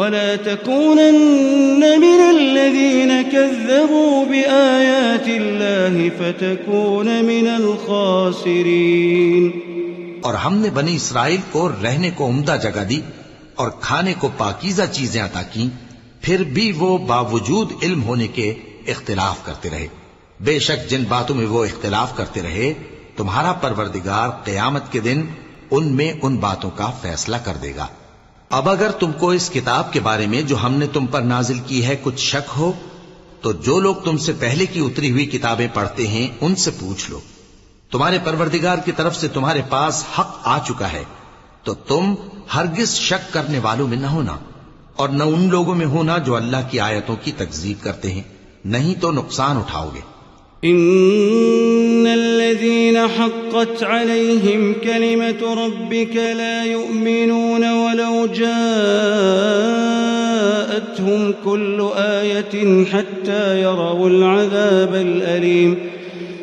ولا تكونن من الذين كذبوا بآيات الله فتكون من الخاسرين. اور ہم نے بنی اسرائیل کو رہنے کو عمدہ جگہ دی اور کھانے کو پاکیزہ چیزیں عطا کی پھر بھی وہ باوجود علم ہونے کے اختلاف کرتے رہے۔ بے شک جن باتوں میں وہ اختلاف کرتے رہے، تمہارا پروردگار قیامت کے دن ان میں ان باتوں کا فیصلہ کر دے گا۔ اب اگر تم کو اس کتاب کے بارے میں جو ہم نے تم پر نازل کی ہے کچھ شک ہو، تو جو لوگ تم سے پہلے کی اتری ہوئی کتابیں پڑھتے ہیں، ان سے پوچھ لو۔ تمہارے پروردگار کی طرف سے تمہارے پاس حق آ چکا ہے۔ تو تم ہرگز شک کرنے والوں میں نہ ہونا، اور نہ ان لوگوں میں ہونا جو اللہ کی آیتوں کی تکذیب کرتے ہیں۔ نہیں تو نقصان اٹھاؤ گے۔ ان الذين حقت عليهم كلمه ربك لا يؤمنون ولو جاءتهم كل ايه حتى يروا العذاب الأليم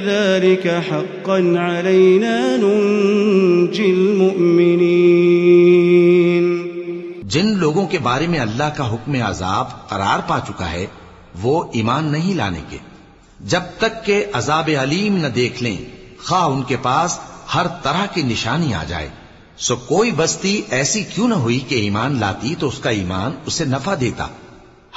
كذلك حقا علينا ننجي المؤمنين. جن لوگوں کے بارے میں اللہ کا حکم عذاب قرار پا چکا ہے، وہ ایمان نہیں لانے کے۔ جب تک کہ عذاب علیم نہ دیکھ لیں، خواہ ان کے پاس ہر طرح کی نشانی آ جائے۔ سو کوئی بستی ایسی کیوں نہ ہوئی کہ ایمان لاتی تو اس کا ایمان اسے نفع دیتا۔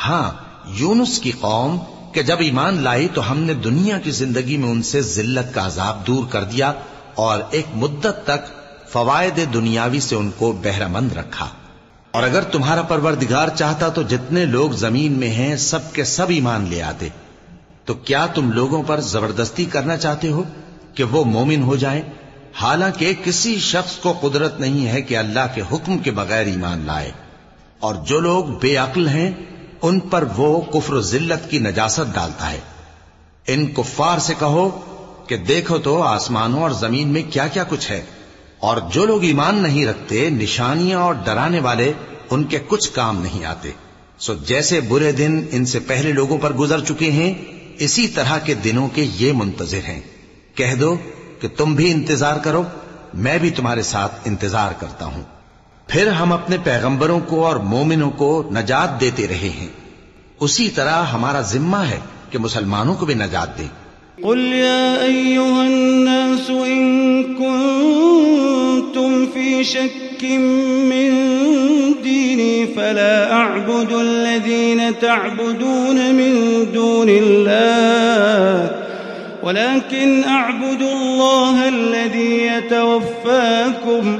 ہاں یونس کی قوم کہ جب ایمان لائی تو ہم نے دنیا کی زندگی میں ان سے ذلت کا عذاب دور کر دیا اور ایک مدت تک فوائد دنیاوی سے ان کو بہرہ مند رکھا۔ اور اگر تمہارا پروردگار چاہتا تو جتنے لوگ زمین میں ہیں سب کے سب ایمان لے آتے۔ تو کیا تم لوگوں پر زبردستی کرنا چاہتے ہو کہ وہ مومن ہو جائیں؟ حالانکہ کسی شخص کو قدرت نہیں ہے کہ اللہ کے حکم کے بغیر ایمان لائے۔ اور جو لوگ بے عقل ہیں ان پر وہ کفر و ذلت کی نجاست ڈالتا ہے۔ ان کفار سے کہو کہ دیکھو تو آسمانوں اور زمین میں کیا کیا کچھ ہے۔ اور جو لوگ ایمان نہیں رکھتے، نشانیاں اور ڈرانے والے، ان کے کچھ کام نہیں آتے۔ سو جیسے برے دن ان سے پہلے لوگوں پر گزر چکے ہیں، اسی طرح کے دنوں کے یہ منتظر ہیں۔ کہہ دو کہ تم بھی انتظار کرو، میں بھی تمہارے ساتھ انتظار کرتا ہوں۔ پھر ہم اپنے پیغمبروں کو اور مومنوں کو نجات دیتے رہے ہیں۔ اسی طرح ہمارا ذمہ ہے کہ مسلمانوں کو بھی نجات دیں قل يا أيها الناس إن كنتم في شك من ديني فلا أعبد الذين تعبدون من دون الله، ولكن أعبد الله الذي يتوفاكم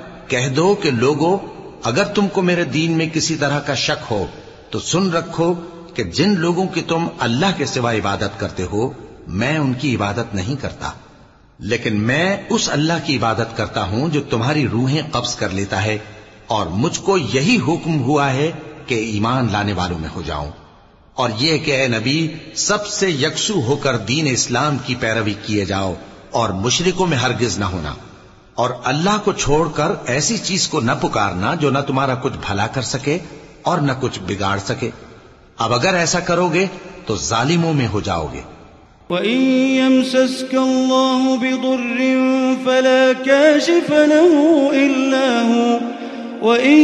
کہہ دو کہ لوگو، اگر تم کو میرے دین میں کسی طرح کا شک ہو، تو سن رکھو کہ جن لوگوں کی تم اللہ کے سوا عبادت کرتے ہو، میں ان کی عبادت نہیں کرتا۔ لیکن میں اس اللہ کی عبادت کرتا ہوں جو تمہاری روحیں قبض کر لیتا ہے، اور مجھ کو یہی حکم ہوا ہے کہ ایمان لانے والوں میں ہو جاؤں۔ اور یہ کہ اے نبی، سب سے یکسو ہو کر دین اسلام کی پیروی کیے جاؤ، اور مشرکوں میں ہرگز نہ ہونا۔ اور اللہ کو چھوڑ کر ایسی چیز کو نہ پکارنا جو نہ تمہارا کچھ بھلا کر سکے اور نہ کچھ بگاڑ سکے۔ اب اگر ایسا کرو گے تو ظالموں میں ہو جاؤ گے۔ وَإِن يَمْسَسْكَ اللَّهُ بِضُرٍّ فَلَا كَاشِفَ لَهُ إِلَّا هُوَ وَإِن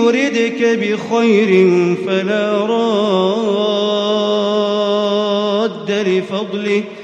يُرِدْكَ بِخَيْرٍ فَلَا رَادَّ لِفَضْلِهِ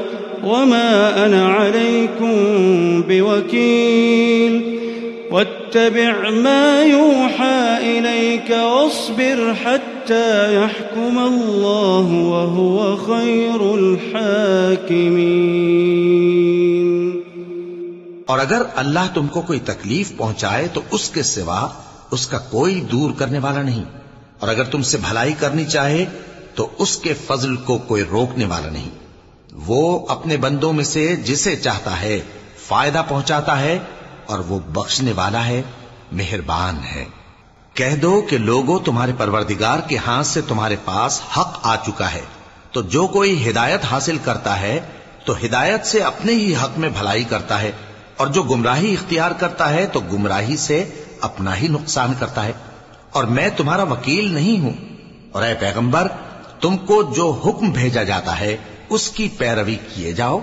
وما أنا عليكم بوكيل واتبع ما يوحى إليك واصبر حتى يحكم الله وهو خير الحاكمين اور اگر اللہ تم کو کوئی تکلیف پہنچائے تو اس کے سوا اس کا کوئی دور کرنے والا نہیں۔ اور اگر تم سے بھلائی کرنی چاہے تو اس کے فضل کو کوئی روکنے والا نہیں۔ وہ اپنے بندوں میں سے جسے چاہتا ہے فائدہ پہنچاتا ہے اور وہ بخشنے والا ہے، مہربان ہے۔ کہہ دو کہ لوگوں تمہارے پروردگار کے ہاتھ سے تمہارے پاس حق آ چکا ہے۔ تو جو کوئی ہدایت حاصل کرتا ہے، تو ہدایت سے اپنے ہی حق میں بھلائی کرتا ہے۔ اور جو گمراہی اختیار کرتا ہے، تو گمراہی سے اپنا ہی نقصان کرتا ہے۔ اور میں تمہارا وکیل نہیں ہوں۔ اور اے پیغمبر، تم کو جو حکم بھیجا جاتا ہے اس کی پیروی کیے جاؤ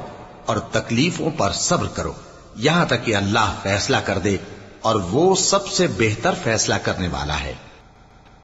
اور تکلیفوں پر صبر کرو۔ یہاں تک کہ اللہ فیصلہ کر دے اور وہ سب سے بہتر فیصلہ کرنے والا ہے۔